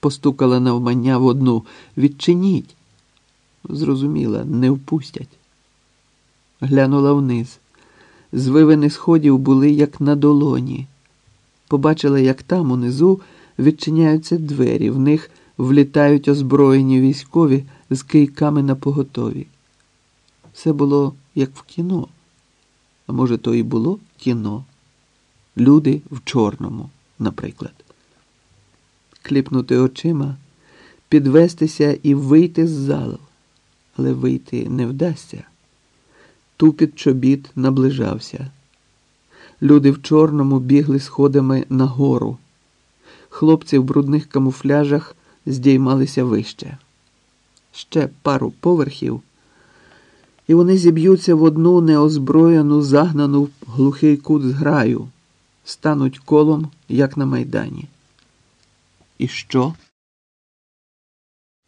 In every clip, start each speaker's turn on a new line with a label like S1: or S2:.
S1: постукала навмання в одну. Відчиніть. Зрозуміла, не впустять. Глянула вниз. Звивини сходів були як на долоні. Побачила, як там унизу відчиняються двері, в них влітають озброєні військові з кийками на поготові. Все було як в кіно. А може, то і було кіно. Люди в чорному, наприклад. Кліпнути очима, підвестися і вийти з залу. Але вийти не вдасться. Тупіт чобіт наближався. Люди в чорному бігли сходами нагору. Хлопці в брудних камуфляжах здіймалися вище. Ще пару поверхів, і вони зіб'ються в одну неозброєну, загнану в глухий кут зграю, стануть колом, як на майдані. І що?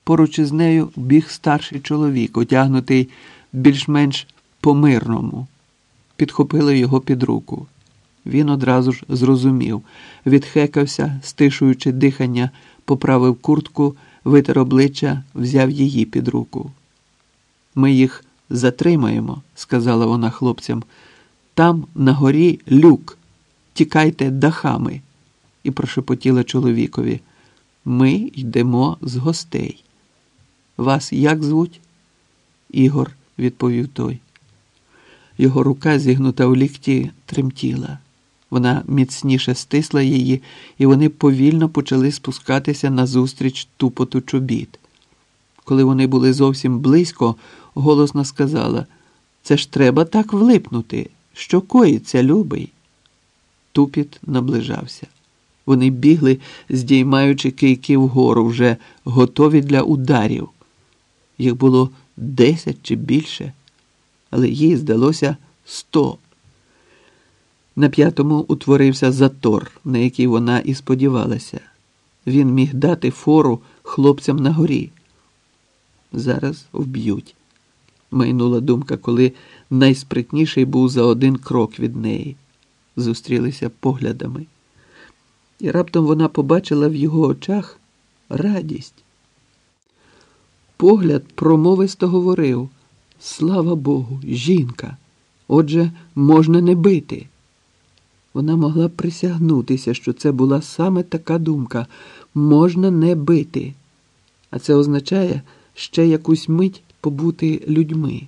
S1: Поруч із нею біг старший чоловік, одягнутий більш-менш по-мирному. Підхопили його під руку. Він одразу ж зрозумів, відхекався, стишуючи дихання, поправив куртку, витер обличчя, взяв її під руку. Ми їх затримаємо, сказала вона хлопцям. Там на горі люк. Тікайте дахами. І прошепотіла чоловікові. Ми йдемо з гостей. Вас як звуть? Ігор, відповів той. Його рука, зігнута у лікті, тремтіла. Вона міцніше стисла її, і вони повільно почали спускатися назустріч тупоту чобіт. Коли вони були зовсім близько, голосно сказала: Це ж треба так влипнути. Що коїться, любий? Тупіт наближався. Вони бігли, здіймаючи кийки вгору, вже готові для ударів. Їх було десять чи більше, але їй здалося сто. На п'ятому утворився затор, на який вона і сподівалася. Він міг дати фору хлопцям на горі. Зараз вб'ють, майнула думка, коли найспритніший був за один крок від неї. Зустрілися поглядами. І раптом вона побачила в його очах радість. Погляд промовисто говорив Слава Богу, жінка. Отже, можна не бити. Вона могла присягнутися, що це була саме така думка можна не бити. А це означає ще якусь мить побути людьми.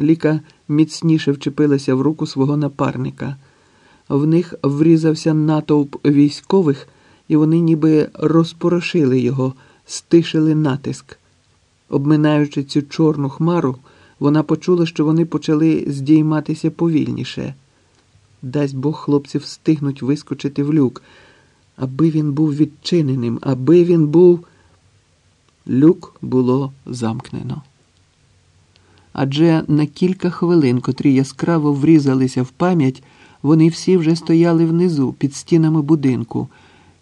S1: Ліка міцніше вчепилася в руку свого напарника. В них врізався натовп військових, і вони ніби розпорошили його, стишили натиск. Обминаючи цю чорну хмару, вона почула, що вони почали здійматися повільніше. Дасть Бог хлопці встигнуть вискочити в люк, аби він був відчиненим, аби він був. Люк було замкнено. Адже на кілька хвилин, котрі яскраво врізалися в пам'ять, вони всі вже стояли внизу, під стінами будинку,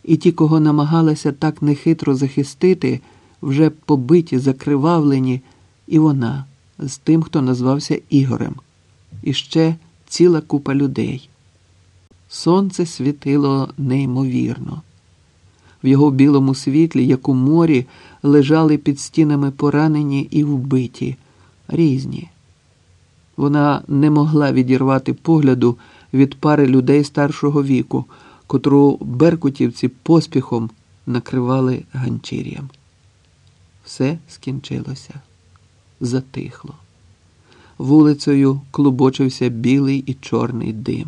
S1: і ті, кого намагалася так нехитро захистити, вже побиті, закривавлені, і вона з тим, хто назвався Ігорем, і ще ціла купа людей. Сонце світило неймовірно. В його білому світлі, як у морі, лежали під стінами поранені і вбиті, різні. Вона не могла відірвати погляду від пари людей старшого віку, котру беркутівці поспіхом накривали ганчір'ям. Все скінчилося, затихло. Вулицею клубочився білий і чорний дим.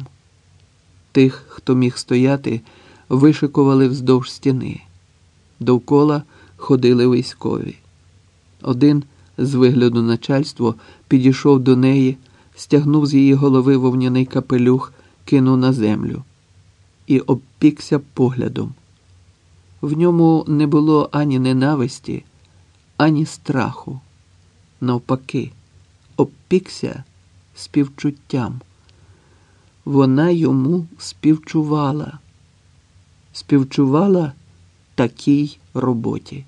S1: Тих, хто міг стояти, вишикували вздовж стіни. Довкола ходили військові. Один з вигляду начальство підійшов до неї, стягнув з її голови вовняний капелюх, кинув на землю і обпікся поглядом. В ньому не було ані ненависті, ані страху. Навпаки, обпікся співчуттям. Вона йому співчувала, співчувала такій роботі.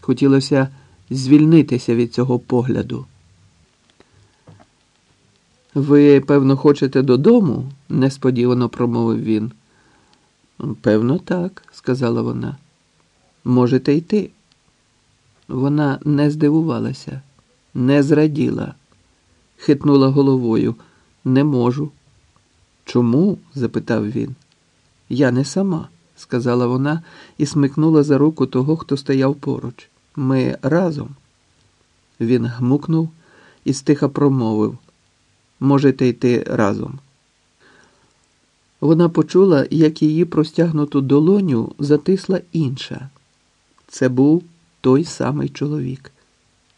S1: Хотілося звільнитися від цього погляду. Ви, певно, хочете додому? несподівано промовив він. Певно, так, сказала вона. Можете йти. Вона не здивувалася, не зраділа, хитнула головою. Не можу. Чому? запитав він. Я не сама, сказала вона і смикнула за руку того, хто стояв поруч. Ми разом. Він гмукнув і стиха промовив Можете йти разом. Вона почула, як її простягнуту долоню затисла інша. Це був той самий чоловік.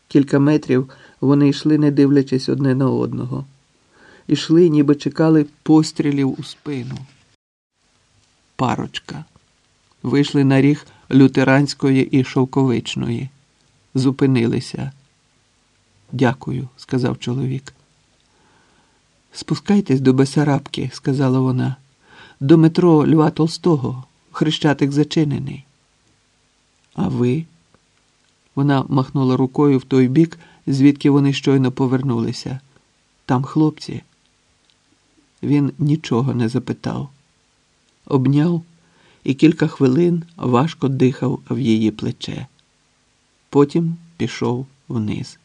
S1: Кілька метрів вони йшли, не дивлячись одне на одного. Ішли, ніби чекали пострілів у спину. Парочка. Вийшли на ріг лютеранської і шовковичної. Зупинилися. Дякую, сказав чоловік. Спускайтесь до Бесарабки, сказала вона, до метро Льва Толстого. Хрещатик зачинений. А ви? Вона махнула рукою в той бік, звідки вони щойно повернулися. Там хлопці. Він нічого не запитав, обняв і кілька хвилин важко дихав в її плече. Потім пішов вниз.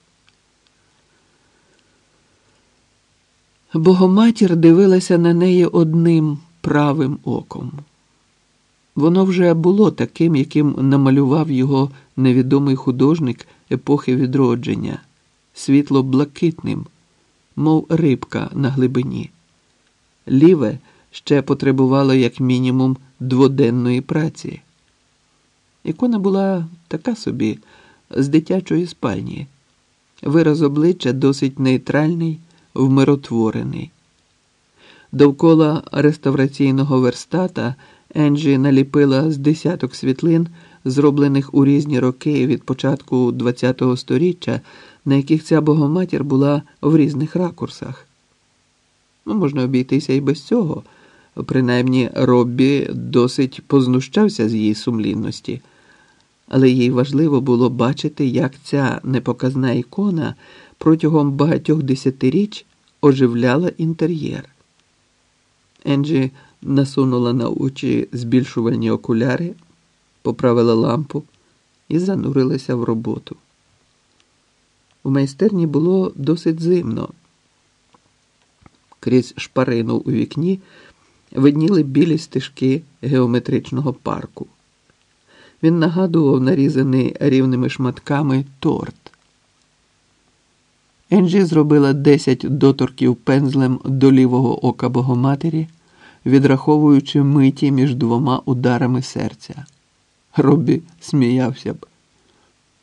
S1: Богоматір дивилася на неї одним правим оком. Воно вже було таким, яким намалював його невідомий художник епохи відродження, світло блакитним, мов рибка на глибині. Ліве ще потребувало як мінімум дводенної праці. Ікона була така собі, з дитячої спальні, вираз обличчя досить нейтральний, вмиротворений. Довкола реставраційного верстата. Енджі наліпила з десяток світлин, зроблених у різні роки від початку ХХ століття, на яких ця богоматір була в різних ракурсах. Ну, Можна обійтися і без цього. Принаймні, Роббі досить познущався з її сумлінності, але їй важливо було бачити, як ця непоказна ікона протягом багатьох десятиріч оживляла інтер'єр. Енджі насунула на очі збільшувальні окуляри, поправила лампу і занурилася в роботу. У майстерні було досить зимно. Крізь шпарину у вікні видніли білі стежки геометричного парку. Він нагадував нарізаний рівними шматками торт. Енджі зробила десять доторків пензлем до лівого ока Богоматері відраховуючи миті між двома ударами серця. Робі сміявся б.